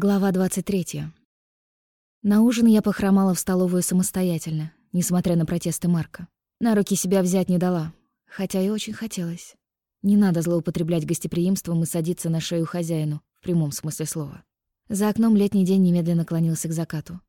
Глава 23. На ужин я похромала в столовую самостоятельно, несмотря на протесты Марка. На руки себя взять не дала, хотя и очень хотелось. Не надо злоупотреблять гостеприимством и садиться на шею хозяину, в прямом смысле слова. За окном летний день немедленно клонился к закату.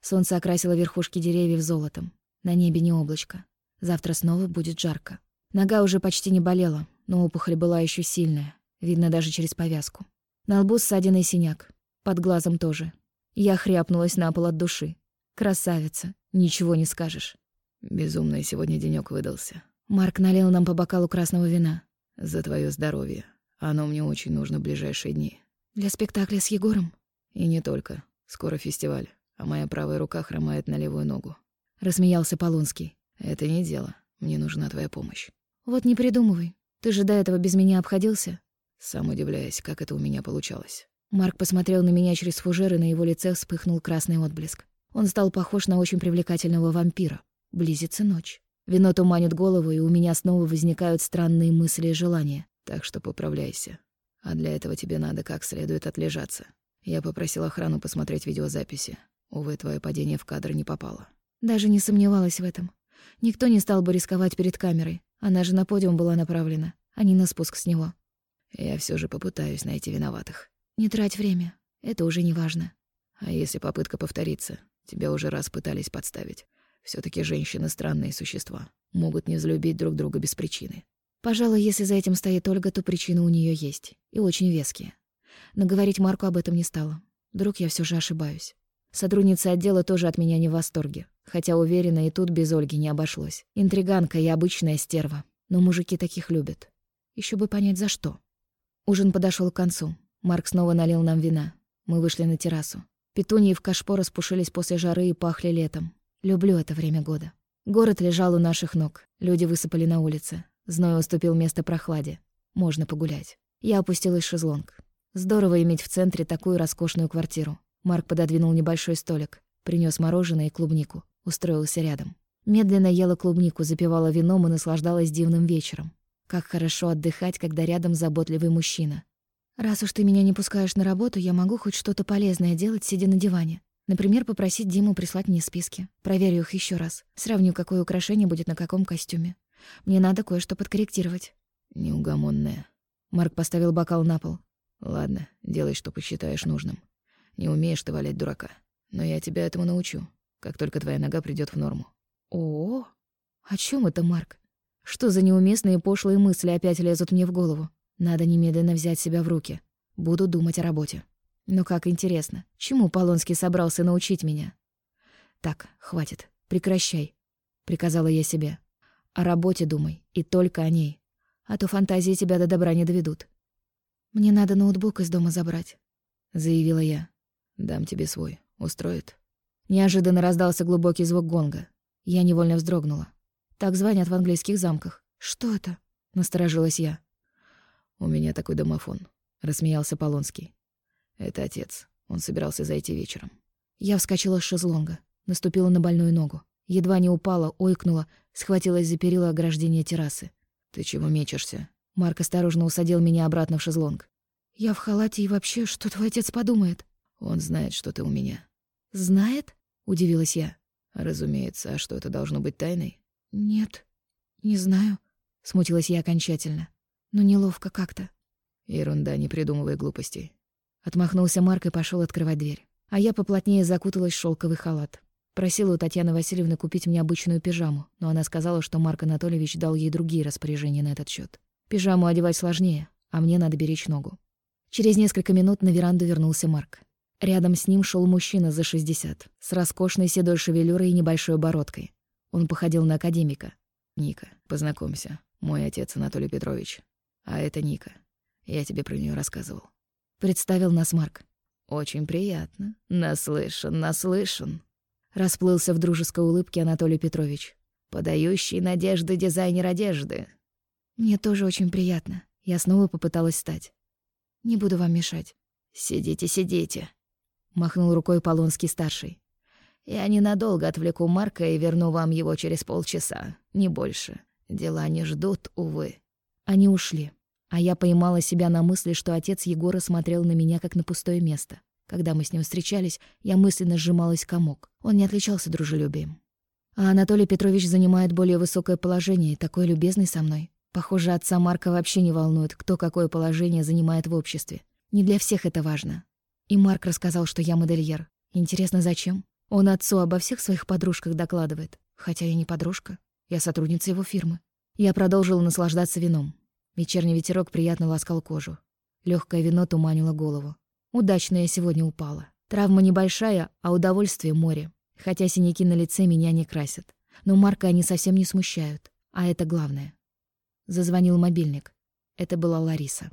Солнце окрасило верхушки деревьев золотом. На небе не облачко. Завтра снова будет жарко. Нога уже почти не болела, но опухоль была еще сильная, видно даже через повязку. На лбу ссадина и синяк, под глазом тоже. Я хряпнулась на пол от души. Красавица, ничего не скажешь. Безумный сегодня денёк выдался. Марк налил нам по бокалу красного вина. За твоё здоровье. Оно мне очень нужно в ближайшие дни. Для спектакля с Егором? И не только. Скоро фестиваль, а моя правая рука хромает на левую ногу. Рассмеялся Полунский. Это не дело. Мне нужна твоя помощь. Вот не придумывай. Ты же до этого без меня обходился. Сам удивляюсь, как это у меня получалось. Марк посмотрел на меня через фужер, и на его лице вспыхнул красный отблеск. Он стал похож на очень привлекательного вампира. Близится ночь. Вино туманит голову, и у меня снова возникают странные мысли и желания. Так что поправляйся. А для этого тебе надо как следует отлежаться. Я попросил охрану посмотреть видеозаписи. Увы, твое падение в кадр не попало. Даже не сомневалась в этом. Никто не стал бы рисковать перед камерой. Она же на подиум была направлена, а не на спуск с него. Я все же попытаюсь найти виноватых. Не трать время, это уже не важно. А если попытка повторится? Тебя уже раз пытались подставить. все таки женщины странные существа, могут не взлюбить друг друга без причины. Пожалуй, если за этим стоит Ольга, то причины у нее есть, и очень веские. Но говорить Марку об этом не стала. Вдруг я все же ошибаюсь. Сотрудница отдела тоже от меня не в восторге, хотя уверена, и тут без Ольги не обошлось. Интриганка и обычная стерва, но мужики таких любят. Еще бы понять, за что. Ужин подошел к концу. Марк снова налил нам вина. Мы вышли на террасу. Петуньи в кашпо распушились после жары и пахли летом. Люблю это время года. Город лежал у наших ног. Люди высыпали на улице. Зной уступил место прохладе. Можно погулять. Я опустилась в шезлонг. Здорово иметь в центре такую роскошную квартиру. Марк пододвинул небольшой столик, принес мороженое и клубнику, устроился рядом. Медленно ела клубнику, запивала вином и наслаждалась дивным вечером. Как хорошо отдыхать, когда рядом заботливый мужчина. Раз уж ты меня не пускаешь на работу, я могу хоть что-то полезное делать, сидя на диване. Например, попросить Диму прислать мне списки. Проверю их еще раз. Сравню, какое украшение будет на каком костюме. Мне надо кое-что подкорректировать. Неугомонная. Марк поставил бокал на пол. Ладно, делай, что посчитаешь нужным. Не умеешь ты валять дурака. Но я тебя этому научу, как только твоя нога придет в норму. О, -о, чем это, Марк? Что за неуместные пошлые мысли опять лезут мне в голову? Надо немедленно взять себя в руки. Буду думать о работе. Но как интересно, чему Полонский собрался научить меня? Так, хватит, прекращай, приказала я себе. О работе думай, и только о ней. А то фантазии тебя до добра не доведут. Мне надо ноутбук из дома забрать, заявила я. Дам тебе свой. Устроит? Неожиданно раздался глубокий звук гонга. Я невольно вздрогнула. Так звонят в английских замках. Что это? Насторожилась я. «У меня такой домофон», — рассмеялся Полонский. «Это отец. Он собирался зайти вечером». Я вскочила с шезлонга, наступила на больную ногу. Едва не упала, ойкнула, схватилась за перила ограждения террасы. «Ты чего мечешься?» Марк осторожно усадил меня обратно в шезлонг. «Я в халате, и вообще, что твой отец подумает?» «Он знает, что ты у меня». «Знает?» — удивилась я. «Разумеется. А что, это должно быть тайной?» «Нет, не знаю», — смутилась я окончательно но неловко как-то. Ерунда, не придумывай глупостей. Отмахнулся Марк и пошел открывать дверь. А я поплотнее закуталась в шелковый халат. Просила у Татьяны Васильевны купить мне обычную пижаму, но она сказала, что Марк Анатольевич дал ей другие распоряжения на этот счет. Пижаму одевать сложнее, а мне надо беречь ногу. Через несколько минут на веранду вернулся Марк. Рядом с ним шел мужчина за 60, с роскошной седой шевелюрой и небольшой бородкой. Он походил на академика. «Ника, познакомься. Мой отец Анатолий Петрович. А это Ника. Я тебе про нее рассказывал. Представил нас Марк. Очень приятно. Наслышан, наслышан. Расплылся в дружеской улыбке Анатолий Петрович. Подающий надежды дизайнер одежды. Мне тоже очень приятно. Я снова попыталась встать. Не буду вам мешать. Сидите, сидите. Махнул рукой Полонский-старший. Я ненадолго отвлеку Марка и верну вам его через полчаса, не больше. Дела не ждут, увы. Они ушли, а я поймала себя на мысли, что отец Егора смотрел на меня как на пустое место. Когда мы с ним встречались, я мысленно сжималась комок. Он не отличался дружелюбием. А Анатолий Петрович занимает более высокое положение и такой любезный со мной. Похоже, отца Марка вообще не волнует, кто какое положение занимает в обществе. Не для всех это важно. И Марк рассказал, что я модельер. Интересно, зачем? Он отцу обо всех своих подружках докладывает. Хотя я не подружка. Я сотрудница его фирмы. Я продолжила наслаждаться вином. Вечерний ветерок приятно ласкал кожу. Легкое вино туманило голову. Удачно я сегодня упала. Травма небольшая, а удовольствие море. Хотя синяки на лице меня не красят. Но Марка они совсем не смущают. А это главное. Зазвонил мобильник. Это была Лариса.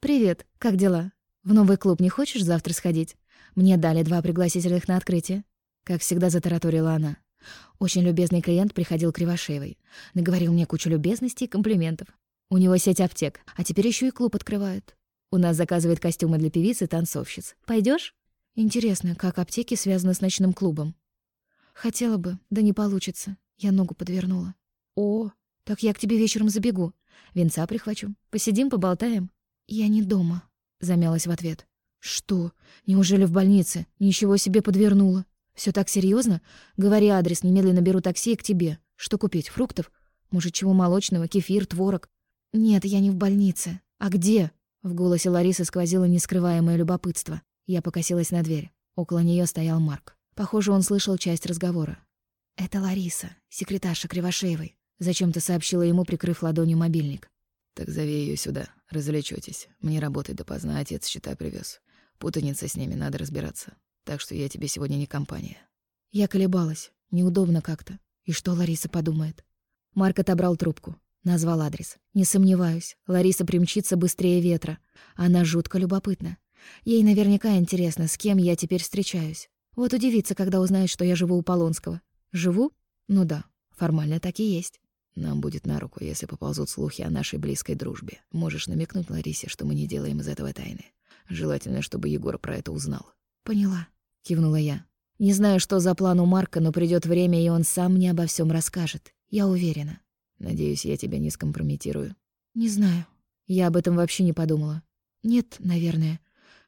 «Привет, как дела? В новый клуб не хочешь завтра сходить? Мне дали два пригласительных на открытие». Как всегда затараторила она. Очень любезный клиент приходил к Кривошеевой. Наговорил мне кучу любезностей и комплиментов. У него сеть аптек, а теперь еще и клуб открывают. У нас заказывает костюмы для певиц и танцовщиц. Пойдешь? Интересно, как аптеки связаны с ночным клубом? Хотела бы, да не получится. Я ногу подвернула. О, так я к тебе вечером забегу. Венца прихвачу. Посидим, поболтаем. Я не дома, замялась в ответ. Что? Неужели в больнице? Ничего себе подвернула. Все так серьезно? Говори адрес, немедленно беру такси к тебе. Что купить? Фруктов? Может, чего молочного, кефир, творог? Нет, я не в больнице. А где? В голосе Ларисы сквозило нескрываемое любопытство. Я покосилась на дверь. Около нее стоял Марк. Похоже, он слышал часть разговора. «Это Лариса, секретарша Кривошеевой», — зачем-то сообщила ему, прикрыв ладонью мобильник. «Так зови ее сюда, развлечетесь. Мне работать допоздна, отец счета привез. Путаница с ними, надо разбираться. Так что я тебе сегодня не компания». Я колебалась. Неудобно как-то. И что Лариса подумает? Марк отобрал трубку. Назвал адрес. Не сомневаюсь, Лариса примчится быстрее ветра. Она жутко любопытна. Ей наверняка интересно, с кем я теперь встречаюсь. Вот удивится, когда узнает, что я живу у Полонского. Живу? Ну да, формально так и есть. Нам будет на руку, если поползут слухи о нашей близкой дружбе. Можешь намекнуть Ларисе, что мы не делаем из этого тайны. Желательно, чтобы Егор про это узнал. Поняла кивнула я. Не знаю, что за план у Марка, но придет время, и он сам мне обо всем расскажет. Я уверена. Надеюсь, я тебя не скомпрометирую. Не знаю. Я об этом вообще не подумала. Нет, наверное.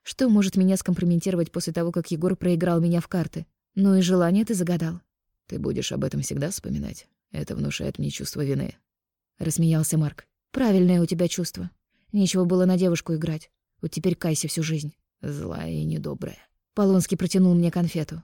Что может меня скомпрометировать после того, как Егор проиграл меня в карты? Ну и желание ты загадал. Ты будешь об этом всегда вспоминать? Это внушает мне чувство вины. Рассмеялся Марк. Правильное у тебя чувство. Нечего было на девушку играть. Вот теперь кайся всю жизнь. Злая и недобрая. Полонский протянул мне конфету.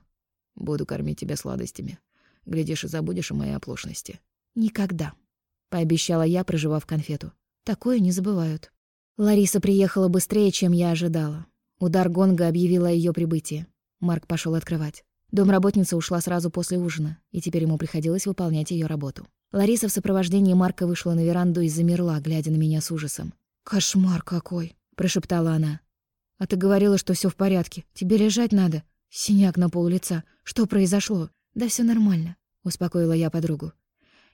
«Буду кормить тебя сладостями. Глядишь и забудешь о моей оплошности». «Никогда», — пообещала я, проживав конфету. «Такое не забывают». Лариса приехала быстрее, чем я ожидала. Удар гонга объявила о её прибытии. Марк пошел открывать. Домработница ушла сразу после ужина, и теперь ему приходилось выполнять ее работу. Лариса в сопровождении Марка вышла на веранду и замерла, глядя на меня с ужасом. «Кошмар какой!» — прошептала она. А ты говорила, что все в порядке. Тебе лежать надо. Синяк на пол лица. Что произошло? Да все нормально, успокоила я подругу.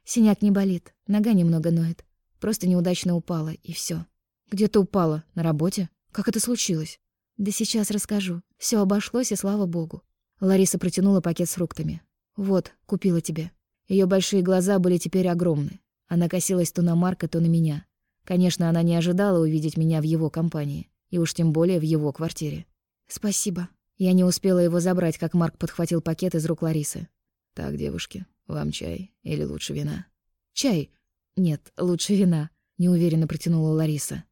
Синяк не болит, нога немного ноет. Просто неудачно упала, и все. Где ты упала? На работе? Как это случилось? Да сейчас расскажу. Все обошлось, и слава богу. Лариса протянула пакет с фруктами. Вот, купила тебе. Ее большие глаза были теперь огромны. Она косилась то на Марка, то на меня. Конечно, она не ожидала увидеть меня в его компании и уж тем более в его квартире. «Спасибо». Я не успела его забрать, как Марк подхватил пакет из рук Ларисы. «Так, девушки, вам чай или лучше вина?» «Чай? Нет, лучше вина», — неуверенно протянула Лариса.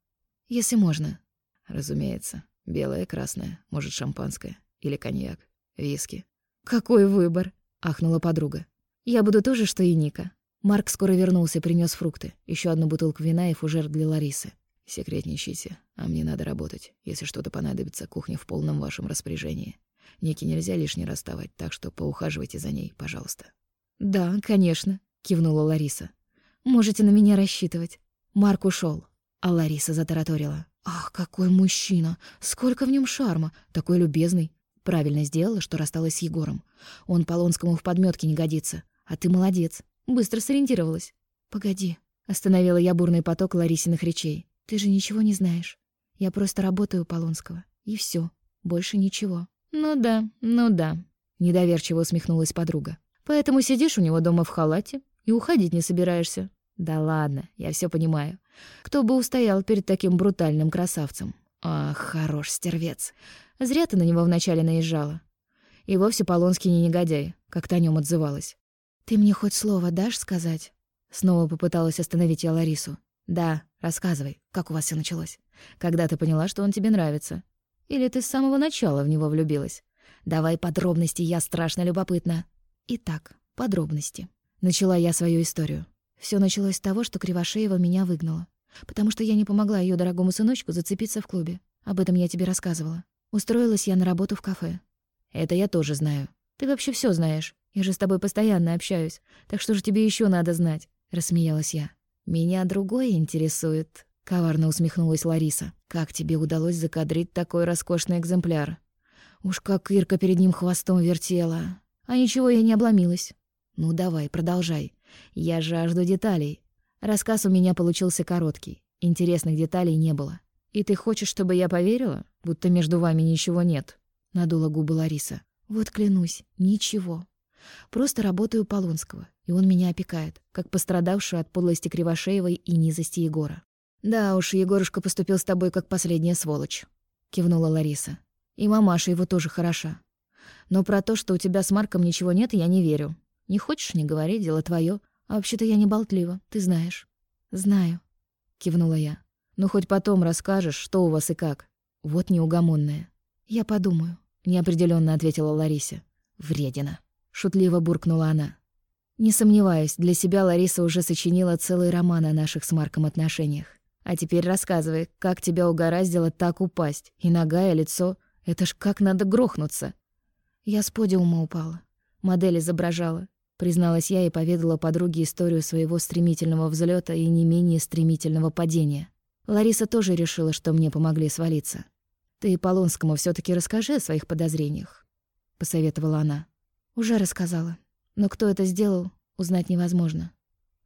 «Если можно». «Разумеется. Белое, красное, может, шампанское или коньяк, виски». «Какой выбор?» — ахнула подруга. «Я буду тоже, что и Ника». Марк скоро вернулся, принес фрукты, еще одну бутылку вина и фужер для Ларисы. Секретничайте, а мне надо работать. Если что-то понадобится, кухня в полном вашем распоряжении. Ники нельзя лишний раз вставать, так что поухаживайте за ней, пожалуйста». «Да, конечно», — кивнула Лариса. «Можете на меня рассчитывать». Марк ушел, а Лариса затараторила. «Ах, какой мужчина! Сколько в нем шарма! Такой любезный!» Правильно сделала, что рассталась с Егором. Он Полонскому в подметке не годится. А ты молодец. Быстро сориентировалась. «Погоди», — остановила я бурный поток Ларисиных речей. Ты же ничего не знаешь. Я просто работаю у Полонского. И все, Больше ничего. Ну да, ну да. Недоверчиво усмехнулась подруга. Поэтому сидишь у него дома в халате и уходить не собираешься. Да ладно, я все понимаю. Кто бы устоял перед таким брутальным красавцем? Ах, хорош стервец. Зря ты на него вначале наезжала. И вовсе Полонский не негодяй, как ты о нем отзывалась. «Ты мне хоть слово дашь сказать?» Снова попыталась остановить я Ларису. «Да, рассказывай, как у вас все началось. Когда ты поняла, что он тебе нравится? Или ты с самого начала в него влюбилась? Давай подробности, я страшно любопытна». Итак, подробности. Начала я свою историю. Все началось с того, что Кривошеева меня выгнала. Потому что я не помогла ее дорогому сыночку зацепиться в клубе. Об этом я тебе рассказывала. Устроилась я на работу в кафе. Это я тоже знаю. Ты вообще все знаешь. Я же с тобой постоянно общаюсь. Так что же тебе еще надо знать? Рассмеялась я. Меня другое интересует. Коварно усмехнулась Лариса. Как тебе удалось закадрить такой роскошный экземпляр? Уж как Ирка перед ним хвостом вертела. А ничего я не обломилась. Ну давай, продолжай. Я жажду деталей. Рассказ у меня получился короткий. Интересных деталей не было. И ты хочешь, чтобы я поверила, будто между вами ничего нет? Надула губы Лариса. Вот клянусь, ничего. Просто работаю Полонского, и он меня опекает, как пострадавшую от подлости Кривошеевой и низости Егора. «Да уж, Егорушка поступил с тобой как последняя сволочь», — кивнула Лариса. «И мамаша его тоже хороша. Но про то, что у тебя с Марком ничего нет, я не верю. Не хочешь — не говори, дело твое. А вообще-то я не болтлива, ты знаешь. Знаю, кивнула я. Ну хоть потом расскажешь, что у вас и как. Вот неугомонная. Я подумаю, неопределенно ответила Лариса. Вредина, шутливо буркнула она. Не сомневаюсь, для себя Лариса уже сочинила целый роман о наших с Марком отношениях. А теперь рассказывай, как тебя угораздило так упасть? И нога, и лицо. Это ж как надо грохнуться. Я с подиума упала. Модель изображала призналась я и поведала подруге историю своего стремительного взлета и не менее стремительного падения. Лариса тоже решила, что мне помогли свалиться. «Ты Полонскому все таки расскажи о своих подозрениях», — посоветовала она. «Уже рассказала. Но кто это сделал, узнать невозможно.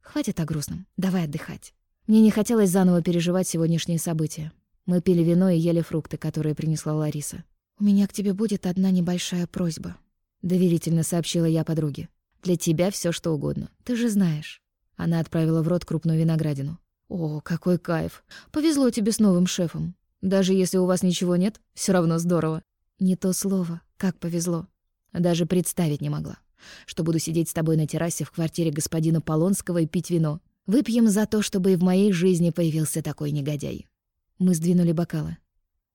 Хватит о грустном, давай отдыхать». Мне не хотелось заново переживать сегодняшние события. Мы пили вино и ели фрукты, которые принесла Лариса. «У меня к тебе будет одна небольшая просьба», — доверительно сообщила я подруге. Для тебя все что угодно. Ты же знаешь». Она отправила в рот крупную виноградину. «О, какой кайф! Повезло тебе с новым шефом. Даже если у вас ничего нет, все равно здорово». «Не то слово. Как повезло». Даже представить не могла, что буду сидеть с тобой на террасе в квартире господина Полонского и пить вино. Выпьем за то, чтобы и в моей жизни появился такой негодяй. Мы сдвинули бокалы.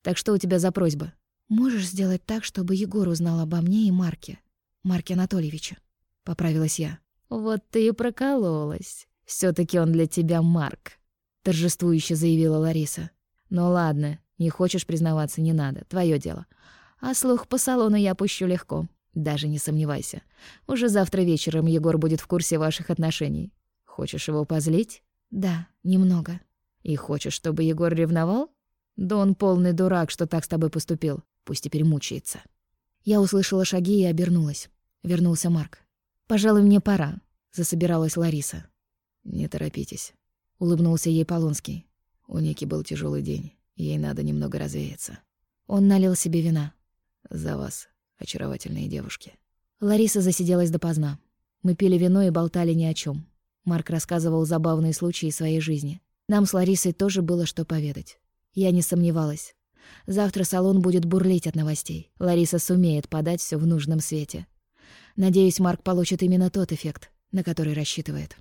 «Так что у тебя за просьба?» «Можешь сделать так, чтобы Егор узнал обо мне и Марке, Марке Анатольевича?» — поправилась я. «Вот ты и прокололась. все таки он для тебя Марк», — торжествующе заявила Лариса. «Ну ладно, не хочешь признаваться, не надо, твое дело. А слух по салону я пущу легко, даже не сомневайся. Уже завтра вечером Егор будет в курсе ваших отношений. Хочешь его позлить?» «Да, немного». «И хочешь, чтобы Егор ревновал?» «Да он полный дурак, что так с тобой поступил. Пусть теперь мучается». Я услышала шаги и обернулась. Вернулся Марк. «Пожалуй, мне пора», — засобиралась Лариса. «Не торопитесь», — улыбнулся ей Полонский. У Ники был тяжелый день, ей надо немного развеяться. Он налил себе вина. «За вас, очаровательные девушки». Лариса засиделась допоздна. Мы пили вино и болтали ни о чем. Марк рассказывал забавные случаи своей жизни. Нам с Ларисой тоже было что поведать. Я не сомневалась. Завтра салон будет бурлить от новостей. Лариса сумеет подать все в нужном свете. Надеюсь, Марк получит именно тот эффект, на который рассчитывает.